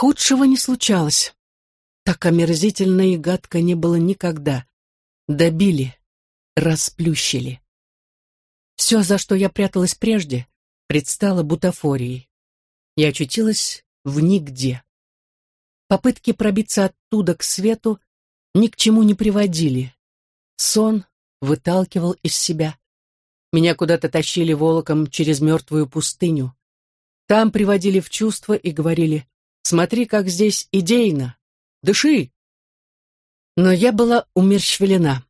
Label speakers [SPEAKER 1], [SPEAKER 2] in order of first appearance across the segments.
[SPEAKER 1] Худшего не случалось. Так омерзительно и гадко не было никогда. Добили, расплющили. Все, за что я пряталась прежде, предстало бутафорией. Я очутилась в нигде. Попытки пробиться оттуда к свету ни к чему не приводили. Сон выталкивал из себя. Меня куда-то тащили волоком через мертвую пустыню. Там приводили в чувство и говорили «Смотри, как здесь идейно! Дыши!» Но я была умерщвлена.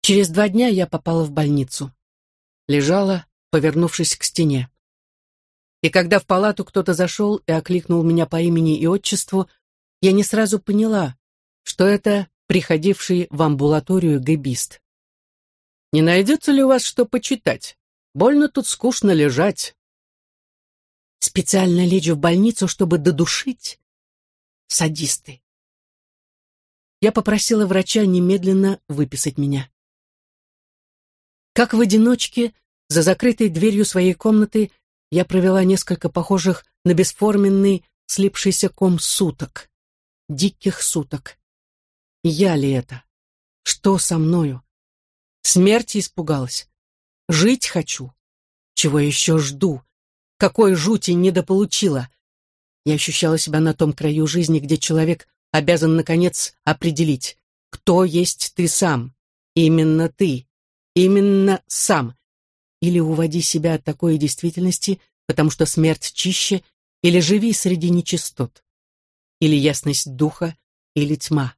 [SPEAKER 1] Через два дня я попала в больницу лежала, повернувшись к стене. И когда в палату кто-то зашел и окликнул меня по имени и отчеству, я не сразу поняла, что это приходивший в амбулаторию гэбист. «Не найдется ли у вас что почитать? Больно тут скучно лежать». «Специально лечь в больницу, чтобы додушить?» «Садисты». Я попросила врача немедленно выписать меня. Как в одиночке, за закрытой дверью своей комнаты, я провела несколько похожих на бесформенный слипшийся ком суток. Диких суток. Я ли это? Что со мною? Смерти испугалась. Жить хочу. Чего еще жду? Какой жути недополучила? Я ощущала себя на том краю жизни, где человек обязан, наконец, определить, кто есть ты сам. Именно ты. Именно сам. Или уводи себя от такой действительности, потому что смерть чище, или живи среди нечистот. Или ясность духа, или тьма.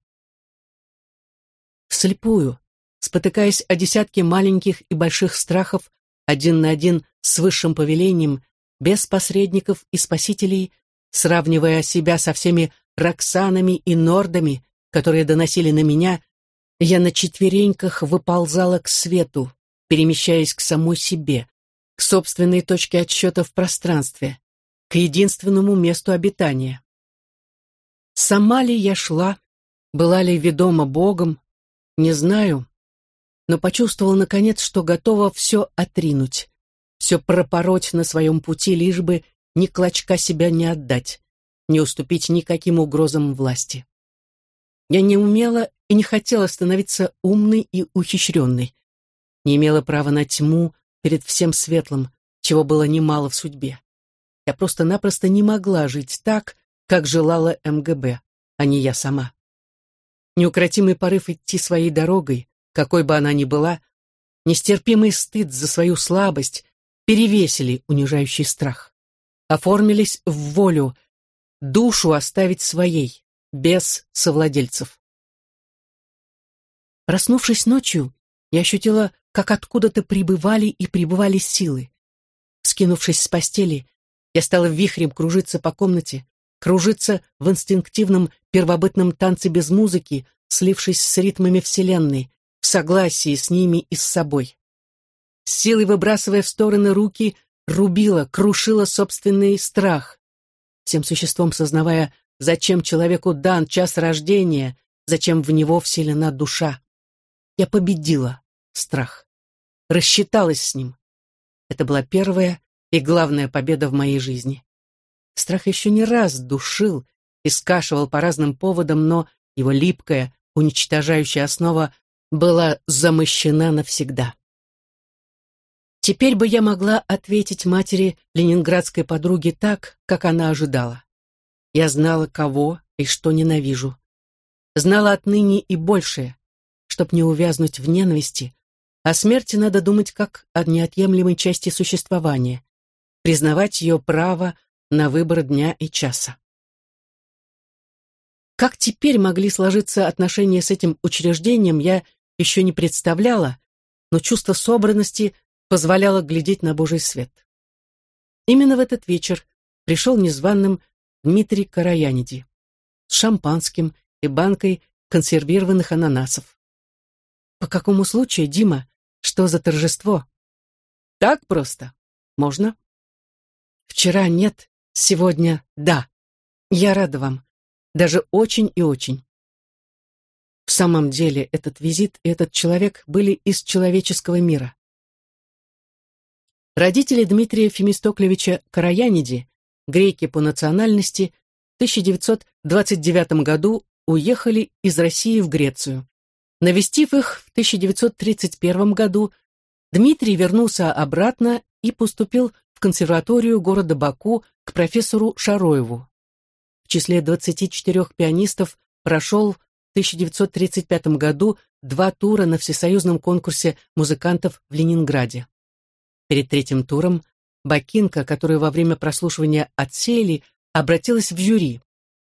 [SPEAKER 1] Вслепую, спотыкаясь о десятки маленьких и больших страхов, один на один с высшим повелением, без посредников и спасителей, сравнивая себя со всеми Роксанами и Нордами, которые доносили на меня я на четвереньках выползала к свету, перемещаясь к самой себе, к собственной точке отсчета в пространстве, к единственному месту обитания. Сама ли я шла, была ли ведома Богом, не знаю, но почувствовала, наконец, что готова все отринуть, все пропороть на своем пути, лишь бы ни клочка себя не отдать, не уступить никаким угрозам власти. Я не умела и не хотела становиться умной и ухищренной. Не имела права на тьму перед всем светлым, чего было немало в судьбе. Я просто-напросто не могла жить так, как желала МГБ, а не я сама. Неукротимый порыв идти своей дорогой, какой бы она ни была, нестерпимый стыд за свою слабость перевесили унижающий страх. Оформились в волю, душу оставить своей, без совладельцев. Проснувшись ночью, я ощутила, как откуда-то прибывали и прибывали силы. Скинувшись с постели, я стала вихрем кружиться по комнате, кружиться в инстинктивном первобытном танце без музыки, слившись с ритмами Вселенной, в согласии с ними и с собой. С силой выбрасывая в стороны руки, рубила, крушила собственный страх, всем существом сознавая, зачем человеку дан час рождения, зачем в него вселена душа. Я победила страх. Рассчиталась с ним. Это была первая и главная победа в моей жизни. Страх еще не раз душил и скашивал по разным поводам, но его липкая, уничтожающая основа была замощена навсегда. Теперь бы я могла ответить матери ленинградской подруги так, как она ожидала. Я знала, кого и что ненавижу. Знала отныне и большее, чтоб не увязнуть в ненависти, о смерти надо думать как о неотъемлемой части существования, признавать ее право на выбор дня и часа. Как теперь могли сложиться отношения с этим учреждением, я еще не представляла, но чувство собранности позволяло глядеть на Божий свет. Именно в этот вечер пришел незваным Дмитрий Караяниди с шампанским и банкой консервированных ананасов. По какому случаю, Дима? Что за торжество? Так просто. Можно? Вчера нет, сегодня да. Я рада вам. Даже очень и очень. В самом деле, этот визит и этот человек были из человеческого мира. Родители Дмитрия Фемистоклевича Караяниди, греки по национальности, 1929 году уехали из России в Грецию. Навестив их в 1931 году, Дмитрий вернулся обратно и поступил в консерваторию города Баку к профессору Шароеву. В числе 24 пианистов прошел в 1935 году два тура на всесоюзном конкурсе музыкантов в Ленинграде. Перед третьим туром Бакинка, которую во время прослушивания отсеяли, обратилась в жюри.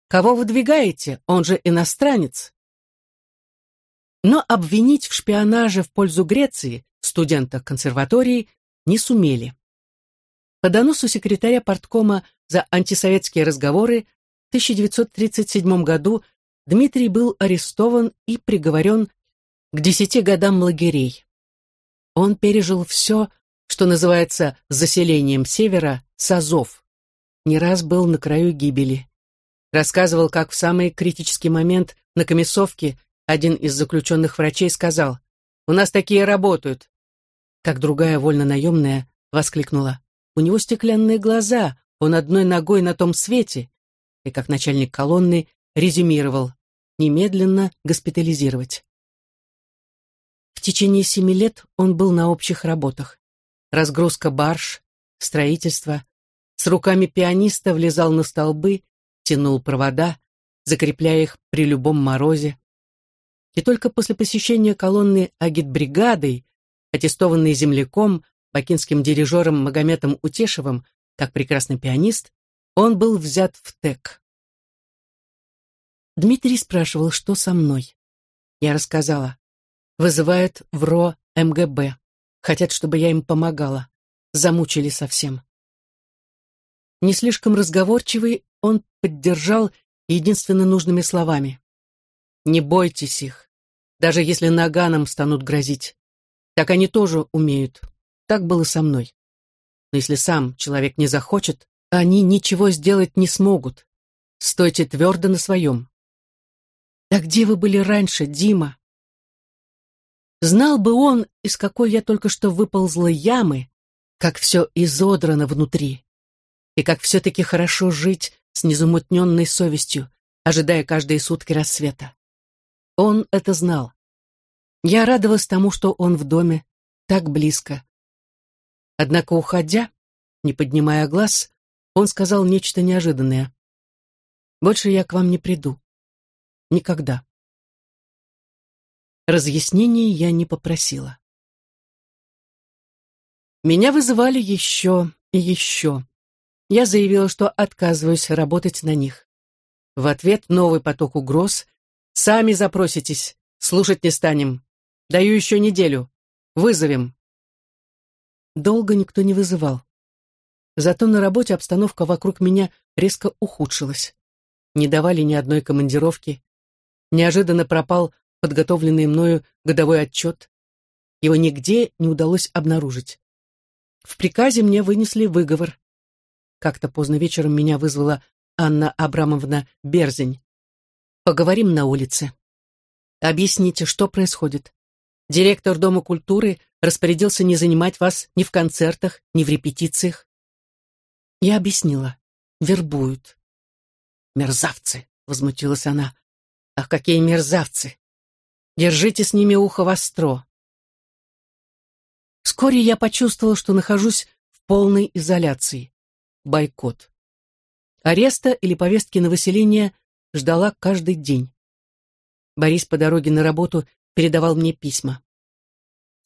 [SPEAKER 1] «Кого выдвигаете? Он же иностранец!» Но обвинить в шпионаже в пользу Греции студента консерватории не сумели. По доносу секретаря порткома за антисоветские разговоры в 1937 году Дмитрий был арестован и приговорен к десяти годам лагерей. Он пережил все, что называется заселением севера, с Азов. Не раз был на краю гибели. Рассказывал, как в самый критический момент на комиссовке один из заключенных врачей сказал, «У нас такие работают». Как другая вольно-наемная воскликнула, «У него стеклянные глаза, он одной ногой на том свете». И как начальник колонны резюмировал, немедленно госпитализировать. В течение семи лет он был на общих работах разгрузка барж, строительство. С руками пианиста влезал на столбы, тянул провода, закрепляя их при любом морозе. И только после посещения колонны агитбригадой, аттестованной земляком, бакинским дирижером Магометом Утешевым, как прекрасный пианист, он был взят в ТЭК. Дмитрий спрашивал, что со мной. Я рассказала. Вызывают в РО МГБ. Хотят, чтобы я им помогала. Замучили совсем. Не слишком разговорчивый, он поддержал единственно нужными словами. «Не бойтесь их, даже если наганом станут грозить. Так они тоже умеют. Так было со мной. Но если сам человек не захочет, они ничего сделать не смогут. Стойте твердо на своем». «А где вы были раньше, Дима?» Знал бы он, из какой я только что выползла ямы, как все изодрано внутри, и как все-таки хорошо жить с незамутненной совестью, ожидая каждые сутки рассвета. Он это знал. Я радовалась тому, что он в доме, так близко. Однако, уходя, не поднимая глаз, он сказал нечто неожиданное. «Больше я к вам не приду. Никогда». Разъяснений я не попросила. Меня вызывали еще и еще. Я заявила, что отказываюсь работать на них. В ответ новый поток угроз. «Сами запроситесь, слушать не станем. Даю еще неделю. Вызовем». Долго никто не вызывал. Зато на работе обстановка вокруг меня резко ухудшилась. Не давали ни одной командировки. Неожиданно пропал подготовленный мною годовой отчет. Его нигде не удалось обнаружить. В приказе мне вынесли выговор. Как-то поздно вечером меня вызвала Анна Абрамовна Берзень. «Поговорим на улице. Объясните, что происходит. Директор Дома культуры распорядился не занимать вас ни в концертах, ни в репетициях». Я объяснила. Вербуют. «Мерзавцы!» — возмутилась она. «Ах, какие мерзавцы! Держите с ними ухо востро. Вскоре я почувствовал, что нахожусь в полной изоляции. Бойкот. Ареста или повестки на выселение ждала каждый день. Борис по дороге на работу передавал мне письма.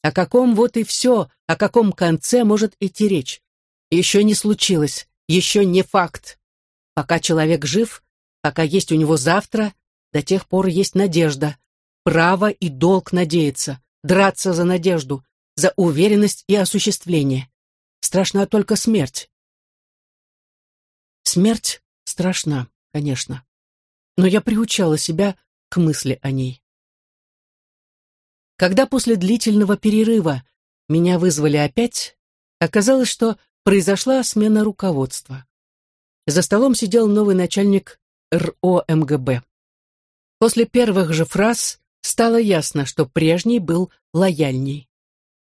[SPEAKER 1] О каком вот и все, о каком конце может идти речь? Еще не случилось, еще не факт. Пока человек жив, пока есть у него завтра, до тех пор есть надежда право и долг надеяться, драться за надежду, за уверенность и осуществление. Страшна только смерть. Смерть страшна, конечно, но я приучала себя к мысли о ней. Когда после длительного перерыва меня вызвали опять, оказалось, что произошла смена руководства. За столом сидел новый начальник РО МГБ. После первых же фраз стало ясно, что прежний был лояльней.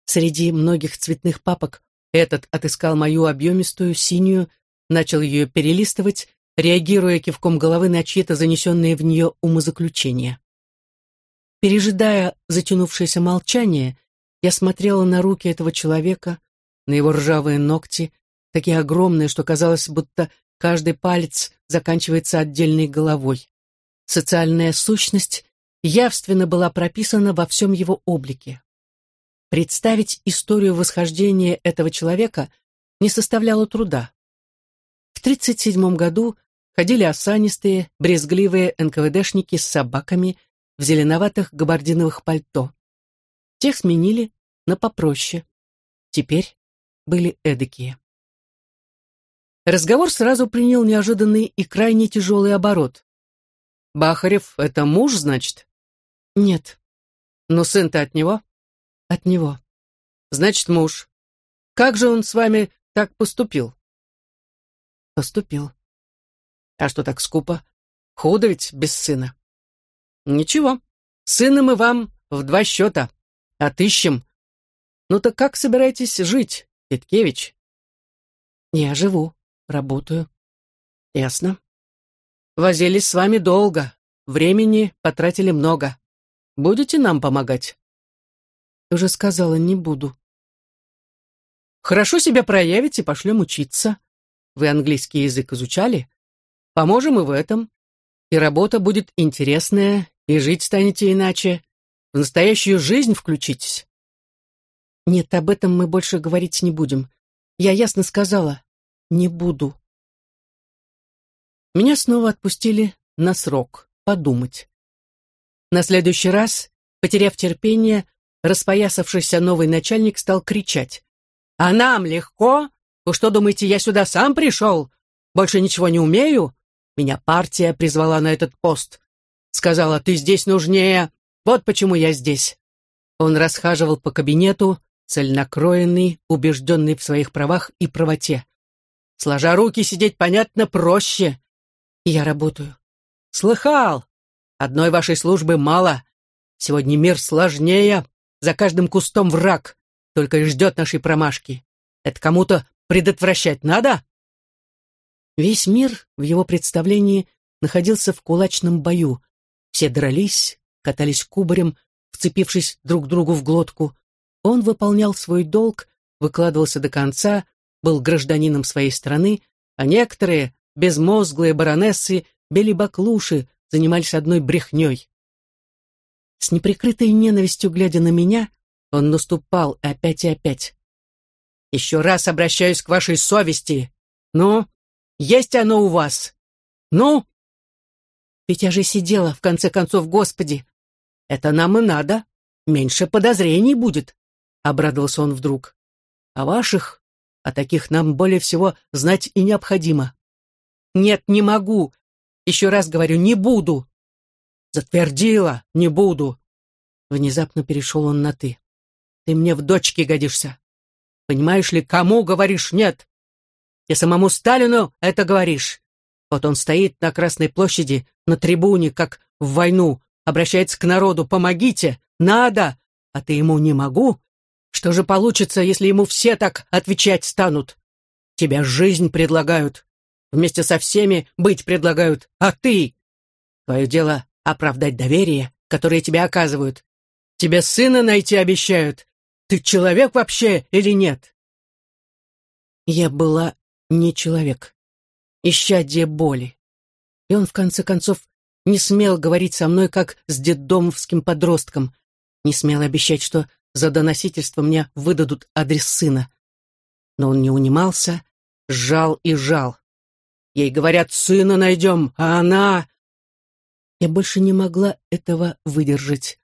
[SPEAKER 1] Среди многих цветных папок этот отыскал мою объемистую, синюю, начал ее перелистывать реагируя кивком головы на чьи-то занесенные в нее умозаключения. Пережидая затянувшееся молчание, я смотрела на руки этого человека, на его ржавые ногти, такие огромные, что казалось, будто каждый палец заканчивается отдельной головой. Социальная сущность явственно была прописана во всем его облике. Представить историю восхождения этого человека не составляло труда. В 1937 году ходили осанистые, брезгливые НКВДшники с собаками в зеленоватых габардиновых пальто. Тех сменили на попроще. Теперь были эдакие. Разговор сразу принял неожиданный и крайне тяжелый оборот. «Бахарев — это муж, значит?» «Нет». «Но сын-то от него?» «От него». «Значит, муж. Как же он с вами так поступил?» «Поступил». «А что так скупо? Худо ведь без сына». «Ничего, сына мы вам в два счета. Отыщем. Ну так как собираетесь жить, Петкевич?» «Я живу, работаю». «Ясно. Возились с вами долго, времени потратили много. Будете нам помогать?» «Уже сказала, не буду». «Хорошо себя проявите, пошлем учиться. Вы английский язык изучали? Поможем и в этом. И работа будет интересная, и жить станете иначе. В настоящую жизнь включитесь». «Нет, об этом мы больше говорить не будем. Я ясно сказала, не буду». Меня снова отпустили на срок, подумать. На следующий раз, потеряв терпение, распоясавшийся новый начальник стал кричать. «А нам легко? Вы что думаете, я сюда сам пришел? Больше ничего не умею? Меня партия призвала на этот пост. Сказала, ты здесь нужнее. Вот почему я здесь». Он расхаживал по кабинету, цельнокроенный, убежденный в своих правах и правоте. Сложа руки сидеть, понятно, проще я работаю. Слыхал. Одной вашей службы мало. Сегодня мир сложнее. За каждым кустом враг. Только и ждет нашей промашки. Это кому-то предотвращать надо? Весь мир в его представлении находился в кулачном бою. Все дрались, катались кубарем, вцепившись друг другу в глотку. Он выполнял свой долг, выкладывался до конца, был гражданином своей страны, а некоторые, безмозглые баронессы, бели-баклуши занимались одной брехней. С неприкрытой ненавистью глядя на меня, он наступал опять и опять. «Еще раз обращаюсь к вашей совести. Ну, есть оно у вас? Ну?» «Ведь я же сидела, в конце концов, Господи!» «Это нам и надо. Меньше подозрений будет», — обрадовался он вдруг. «А ваших, а таких нам более всего знать и необходимо. Нет, не могу. Еще раз говорю, не буду. Затвердила, не буду. Внезапно перешел он на «ты». Ты мне в дочке годишься. Понимаешь ли, кому говоришь «нет»? Ты самому Сталину это говоришь. Вот он стоит на Красной площади, на трибуне, как в войну, обращается к народу «помогите, надо», а ты ему «не могу». Что же получится, если ему все так отвечать станут? Тебя жизнь предлагают. Вместе со всеми быть предлагают, а ты? Твое дело оправдать доверие, которое тебе оказывают. Тебе сына найти обещают. Ты человек вообще или нет? Я была не человек. Исчадие боли. И он, в конце концов, не смел говорить со мной, как с детдомовским подростком, не смел обещать, что за доносительство мне выдадут адрес сына. Но он не унимался, сжал и жал. Ей говорят, сына найдем, а она... Я больше не могла этого выдержать.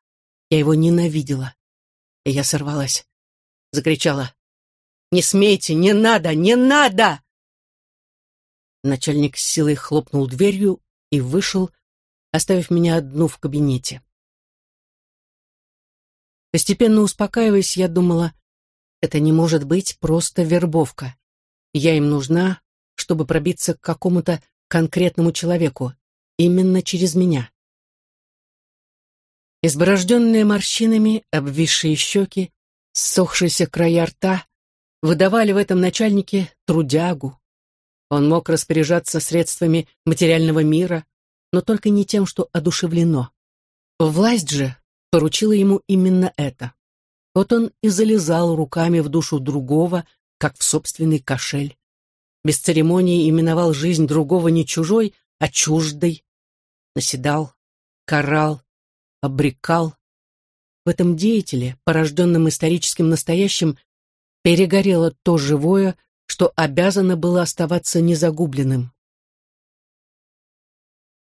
[SPEAKER 1] Я его ненавидела. И я сорвалась. Закричала. «Не смейте! Не надо! Не надо!» Начальник с силой хлопнул дверью и вышел, оставив меня одну в кабинете. Постепенно успокаиваясь, я думала, это не может быть просто вербовка. Я им нужна, чтобы пробиться к какому-то конкретному человеку, именно через меня. Изборожденные морщинами, обвисшие щеки, ссохшиеся края рта выдавали в этом начальнике трудягу. Он мог распоряжаться средствами материального мира, но только не тем, что одушевлено. Власть же поручила ему именно это. Вот он и залезал руками в душу другого, как в собственный кошель. Без церемонии именовал жизнь другого не чужой, а чуждой. Наседал, карал, обрекал. В этом деятеле, порожденном историческим настоящим, перегорело то живое, что обязано было оставаться незагубленным.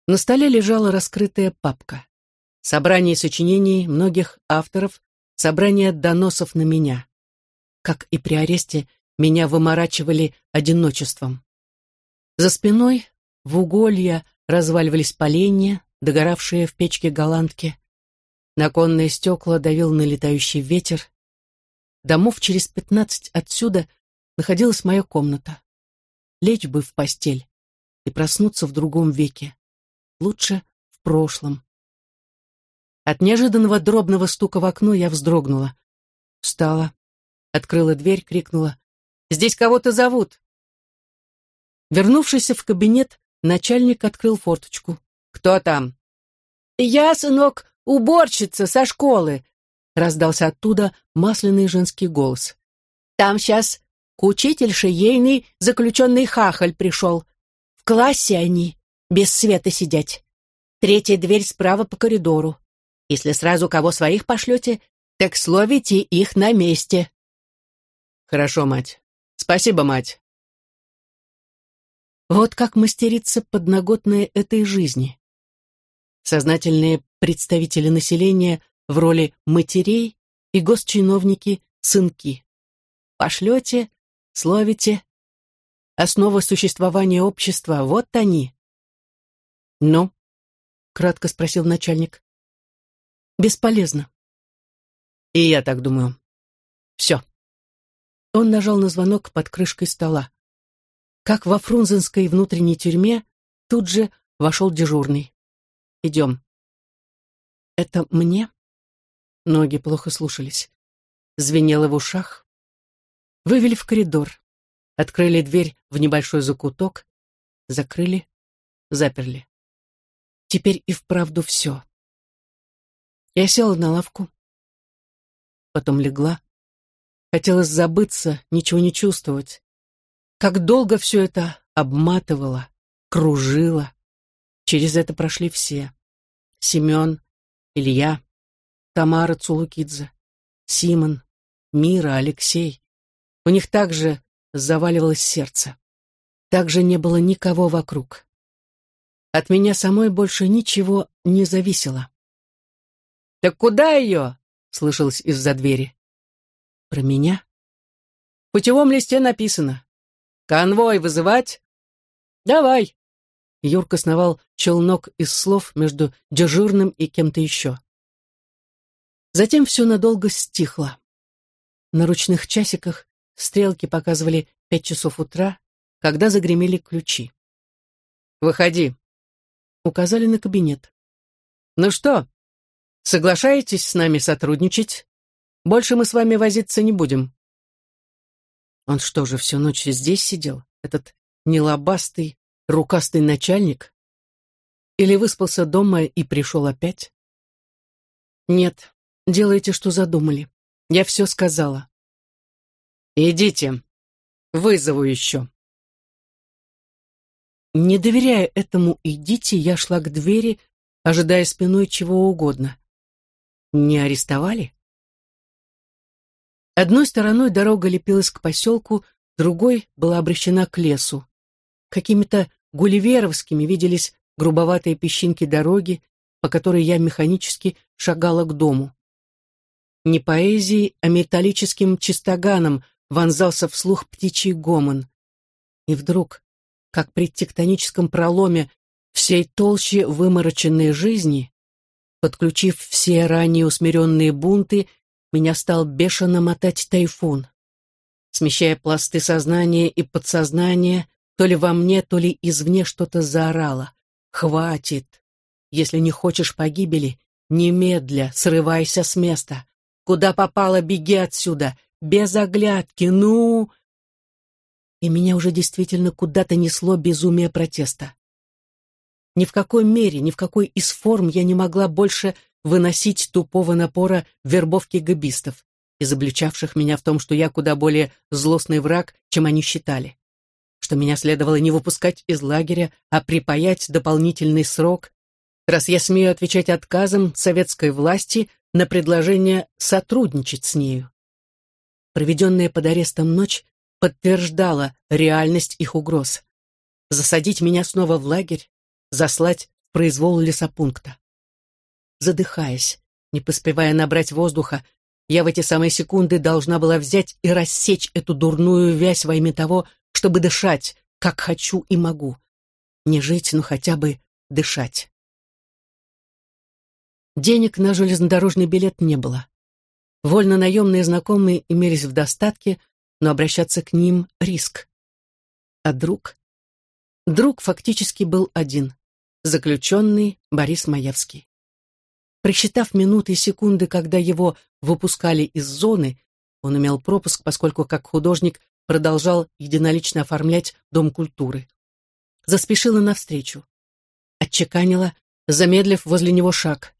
[SPEAKER 1] На столе лежала раскрытая папка. Собрание сочинений многих авторов, собрание доносов на меня. Как и при аресте, меня выморачивали одиночеством. За спиной в уголья разваливались поленья, догоравшие в печке голландки. На конные стекла давил налетающий ветер. Домов через пятнадцать отсюда находилась моя комната. Лечь бы в постель и проснуться в другом веке. Лучше в прошлом. От неожиданного дробного стука в окно я вздрогнула. Встала, открыла дверь, крикнула. «Здесь кого-то зовут!» Вернувшись в кабинет, начальник открыл форточку. «Кто там?» «Я, сынок, уборщица со школы!» раздался оттуда масляный женский голос. «Там сейчас к учительше ейный заключенный хахаль пришел. В классе они, без света сидять. Третья дверь справа по коридору. Если сразу кого своих пошлете, так словите их на месте». «Хорошо, мать. Спасибо, мать». Вот как мастерится подноготная этой жизни. Сознательные представители населения в роли матерей и госчиновники — сынки. Пошлете, словите. Основа существования общества — вот они. «Ну?» — кратко спросил начальник. «Бесполезно». «И я так думаю. Все». Он нажал на звонок под крышкой стола. Как во фрунзенской внутренней тюрьме, тут же вошел дежурный. «Идем». «Это мне?» Ноги плохо слушались. Звенело в ушах. Вывели в коридор. Открыли дверь в небольшой закуток. Закрыли. Заперли. Теперь и вправду все. Я села на лавку. Потом легла. Хотелось забыться, ничего не чувствовать. Как долго все это обматывало, кружило. Через это прошли все. Семен, Илья, Тамара Цулукидзе, Симон, Мира, Алексей. У них также заваливалось сердце. Также не было никого вокруг. От меня самой больше ничего не зависело. «Так куда ее?» — слышалось из-за двери. «Про меня?» В путевом листе написано. «Конвой вызывать?» «Давай!» Юрка сновал челнок из слов между дежурным и кем-то еще. Затем все надолго стихло. На ручных часиках стрелки показывали пять часов утра, когда загремели ключи. «Выходи», — указали на кабинет. «Ну что, соглашаетесь с нами сотрудничать? Больше мы с вами возиться не будем». Он что же, всю ночь здесь сидел, этот нелобастый, рукастый начальник? Или выспался дома и пришел опять? Нет, Делайте, что задумали. Я все сказала. Идите. Вызову еще. Не доверяя этому «идите», я шла к двери, ожидая спиной чего угодно. Не арестовали? Одной стороной дорога лепилась к поселку, другой была обращена к лесу. Какими-то гулливеровскими виделись грубоватые песчинки дороги, по которой я механически шагала к дому. Не поэзией, а металлическим чистоганом вонзался вслух птичий гомон. И вдруг, как при тектоническом проломе всей толще вымороченной жизни, подключив все ранее усмиренные бунты, меня стал бешено мотать тайфун. Смещая пласты сознания и подсознания, то ли во мне, то ли извне что-то заорало. «Хватит! Если не хочешь погибели, немедля срывайся с места. Куда попало, беги отсюда, без оглядки, ну!» и меня уже действительно куда-то несло безумие протеста. Ни в какой мере, ни в какой из форм я не могла больше выносить тупого напора вербовки габистов, изобличавших меня в том, что я куда более злостный враг, чем они считали, что меня следовало не выпускать из лагеря, а припаять дополнительный срок, раз я смею отвечать отказом советской власти на предложение сотрудничать с нею. Проведенная под арестом ночь подтверждала реальность их угроз. Засадить меня снова в лагерь, заслать в произвол лесопункта. Задыхаясь, не поспевая набрать воздуха, я в эти самые секунды должна была взять и рассечь эту дурную вязь во имя того, чтобы дышать, как хочу и могу. Не жить, но хотя бы дышать. Денег на железнодорожный билет не было. Вольно-наемные знакомые имелись в достатке, но обращаться к ним — риск. А друг? Друг фактически был один — заключенный Борис Маевский. Просчитав минуты и секунды, когда его выпускали из зоны, он имел пропуск, поскольку как художник продолжал единолично оформлять Дом культуры. Заспешила навстречу. Отчеканила, замедлив возле него шаг.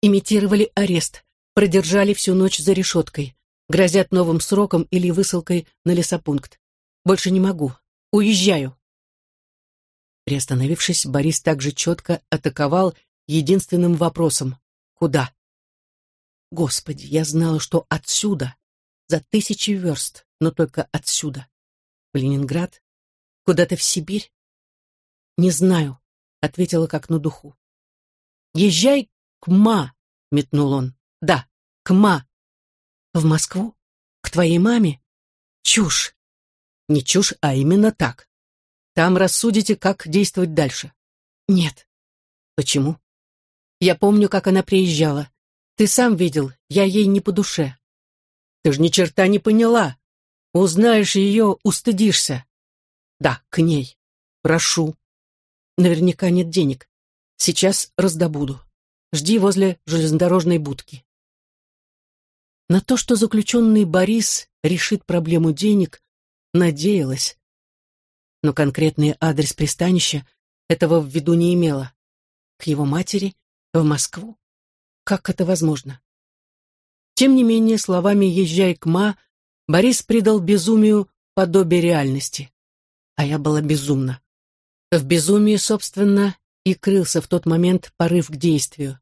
[SPEAKER 1] Имитировали арест, продержали всю ночь за решеткой, грозят новым сроком или высылкой на лесопункт. Больше не могу. Уезжаю. Приостановившись, Борис также четко атаковал единственным вопросом. Куда? Господи, я знала, что отсюда, за тысячи верст, но только отсюда. В Ленинград? Куда-то в Сибирь? Не знаю, ответила как на духу. Езжай к Ма, метнул он. Да, к Ма. В Москву? К твоей маме? Чушь. Не чушь, а именно так. Там рассудите, как действовать дальше. Нет. Почему? Я помню, как она приезжала. Ты сам видел, я ей не по душе. Ты ж ни черта не поняла. Узнаешь ее, устыдишься. Да, к ней. Прошу. Наверняка нет денег. Сейчас раздобуду. Жди возле железнодорожной будки. На то, что заключенный Борис решит проблему денег, надеялась. Но конкретный адрес пристанища этого в виду не имела. К его матери в Москву? Как это возможно? Тем не менее, словами «езжай к ма» Борис придал безумию подобие реальности. А я была безумна. В безумии, собственно, и крылся в тот момент порыв к действию.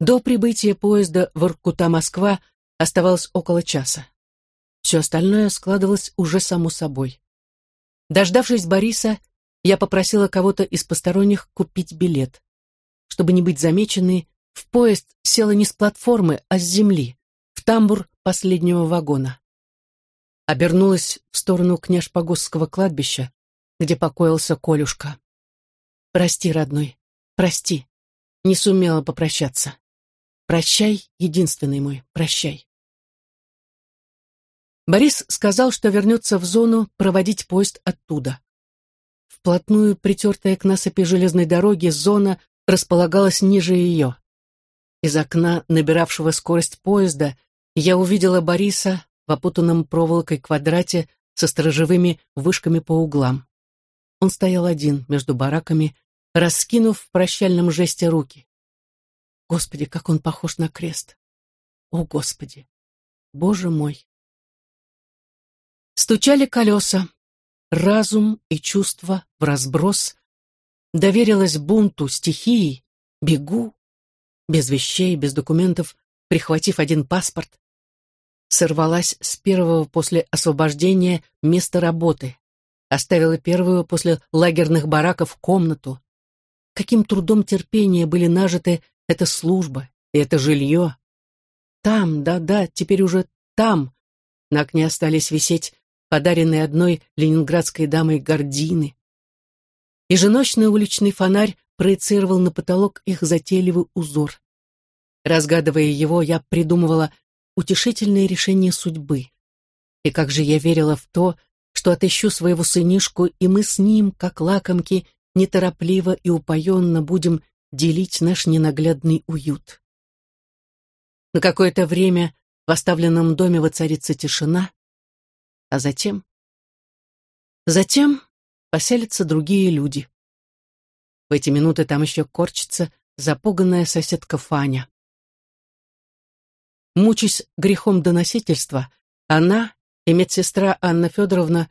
[SPEAKER 1] До прибытия поезда в Иркута-Москва оставалось около часа. Все остальное складывалось уже само собой. Дождавшись Бориса, я попросила кого-то из посторонних купить билет чтобы не быть замеченной, в поезд села не с платформы, а с земли, в тамбур последнего вагона. Обернулась в сторону княж-погосского кладбища, где покоился Колюшка. «Прости, родной, прости, не сумела попрощаться. Прощай, единственный мой, прощай». Борис сказал, что вернется в зону проводить поезд оттуда. Вплотную притертая к насыпи железной дороги зона располагалась ниже ее. Из окна, набиравшего скорость поезда, я увидела Бориса в опутанном проволокой квадрате со сторожевыми вышками по углам. Он стоял один между бараками, раскинув в прощальном жесте руки. Господи, как он похож на крест! О, Господи! Боже мой! Стучали колеса. Разум и чувства в разброс доверилась бунту, стихии, бегу, без вещей, без документов, прихватив один паспорт. Сорвалась с первого после освобождения места работы, оставила первую после лагерных бараков комнату. Каким трудом терпения были нажиты эта служба и это жилье. Там, да-да, теперь уже там, на окне остались висеть подаренные одной ленинградской дамой гардины. Еженочный уличный фонарь проецировал на потолок их затейливый узор. Разгадывая его, я придумывала утешительное решение судьбы. И как же я верила в то, что отыщу своего сынишку, и мы с ним, как лакомки, неторопливо и упоенно будем делить наш ненаглядный уют. На какое-то время в оставленном доме воцарится тишина, а затем Затем поселятся другие люди. В эти минуты там еще корчится запуганная соседка Фаня. Мучаясь грехом доносительства, она и медсестра Анна Федоровна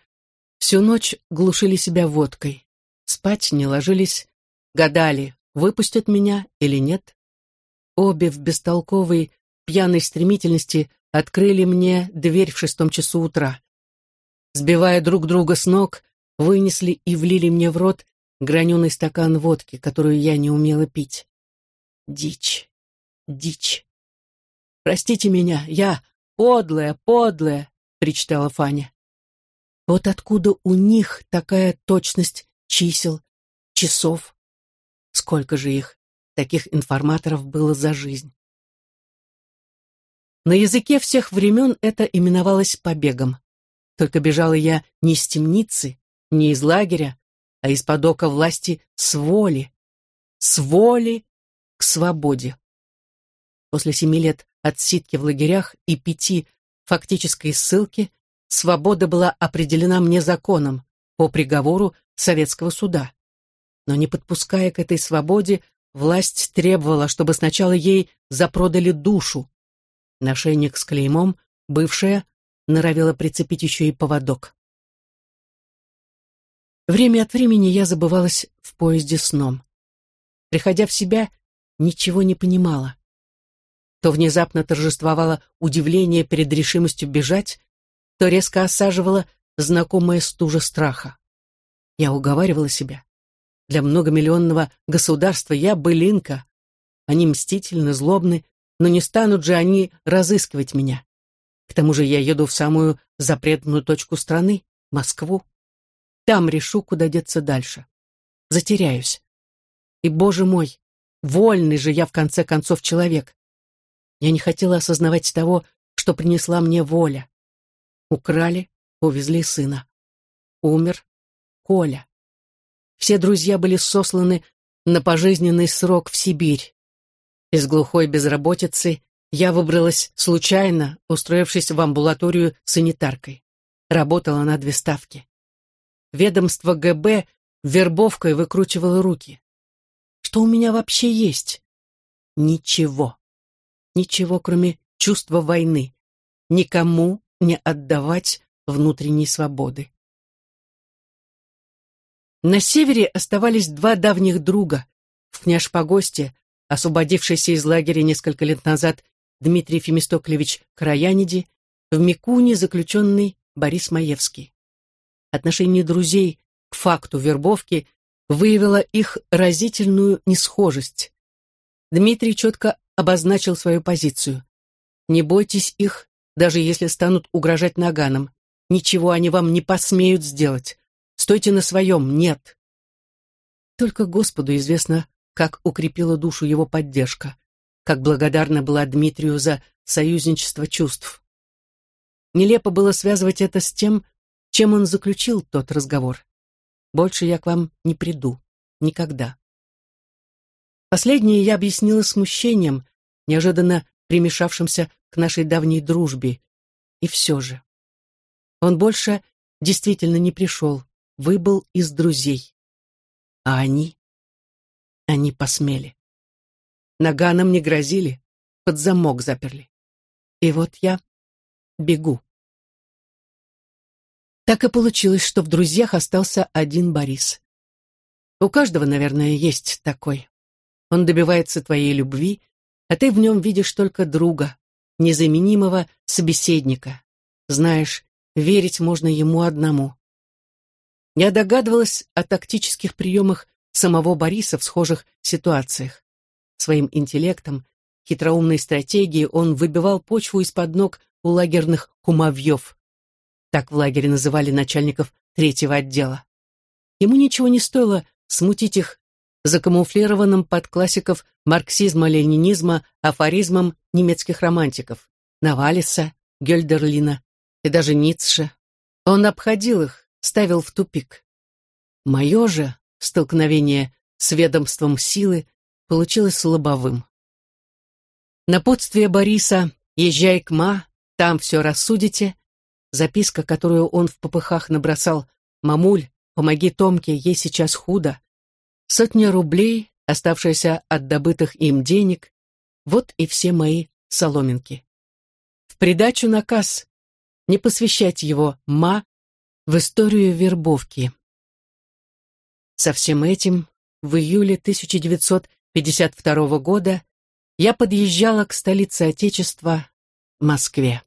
[SPEAKER 1] всю ночь глушили себя водкой. Спать не ложились, гадали, выпустят меня или нет. Обе в бестолковой, пьяной стремительности открыли мне дверь в шестом часу утра. Сбивая друг друга с ног, вынесли и влили мне в рот граненый стакан водки, которую я не умела пить. Дичь, дичь. «Простите меня, я подлая, подлая», — причитала Фаня. Вот откуда у них такая точность чисел, часов. Сколько же их, таких информаторов, было за жизнь? На языке всех времен это именовалось побегом. Только бежала я не из темницы, не из лагеря, а из-под ока власти с воли. С воли к свободе. После семи лет отсидки в лагерях и пяти фактической ссылки свобода была определена мне законом по приговору советского суда. Но не подпуская к этой свободе, власть требовала, чтобы сначала ей запродали душу. Нашейник с клеймом, бывшая, норовила прицепить еще и поводок. Время от времени я забывалась в поезде сном. Приходя в себя, ничего не понимала. То внезапно торжествовало удивление перед решимостью бежать, то резко осаживала знакомая стужа страха. Я уговаривала себя. Для многомиллионного государства я былинка. Они мстительны, злобны, но не станут же они разыскивать меня. К тому же я еду в самую запретную точку страны, Москву. Там решу, куда деться дальше. Затеряюсь. И, боже мой, вольный же я в конце концов человек. Я не хотела осознавать того, что принесла мне воля. Украли, увезли сына. Умер Коля. Все друзья были сосланы на пожизненный срок в Сибирь. Из глухой безработицы я выбралась случайно, устроившись в амбулаторию санитаркой. Работала на две ставки. Ведомство ГБ вербовкой выкручивало руки. Что у меня вообще есть? Ничего. Ничего, кроме чувства войны. Никому не отдавать внутренней свободы. На севере оставались два давних друга. В княж-погосте, освободившийся из лагеря несколько лет назад Дмитрий Фемистоклевич Караяниди, в Микуне заключенный Борис Маевский. Отношение друзей к факту вербовки выявило их разительную несхожесть. Дмитрий четко обозначил свою позицию. Не бойтесь их, даже если станут угрожать наганом. Ничего они вам не посмеют сделать. Стойте на своем, нет. Только Господу известно, как укрепила душу его поддержка, как благодарна была Дмитрию за союзничество чувств. Нелепо было связывать это с тем, чем он заключил тот разговор. Больше я к вам не приду. Никогда. Последнее я объяснила смущением, неожиданно примешавшимся к нашей давней дружбе. И все же. Он больше действительно не пришел, выбыл из друзей. А они? Они посмели. Наганом не грозили, под замок заперли. И вот я бегу. Так и получилось, что в друзьях остался один Борис. У каждого, наверное, есть такой. Он добивается твоей любви, а ты в нем видишь только друга, незаменимого собеседника. Знаешь, верить можно ему одному. Я догадывалась о тактических приемах самого Бориса в схожих ситуациях. Своим интеллектом, хитроумной стратегией он выбивал почву из-под ног у лагерных кумовьев. Так в лагере называли начальников третьего отдела. Ему ничего не стоило смутить их закамуфлированным под классиков марксизма-ленинизма афоризмом немецких романтиков Навалиса, Гёльдерлина и даже Ницше. Он обходил их, ставил в тупик. Мое же столкновение с ведомством силы получилось слабовым. Напутствие Бориса «Езжай к ма, там все рассудите» Записка, которую он в попыхах набросал «Мамуль, помоги Томке, ей сейчас худо». Сотня рублей, оставшаяся от добытых им денег, вот и все мои соломинки. В придачу наказ не посвящать его ма в историю вербовки. Со всем этим в июле 1952 года я подъезжала к столице Отечества, Москве.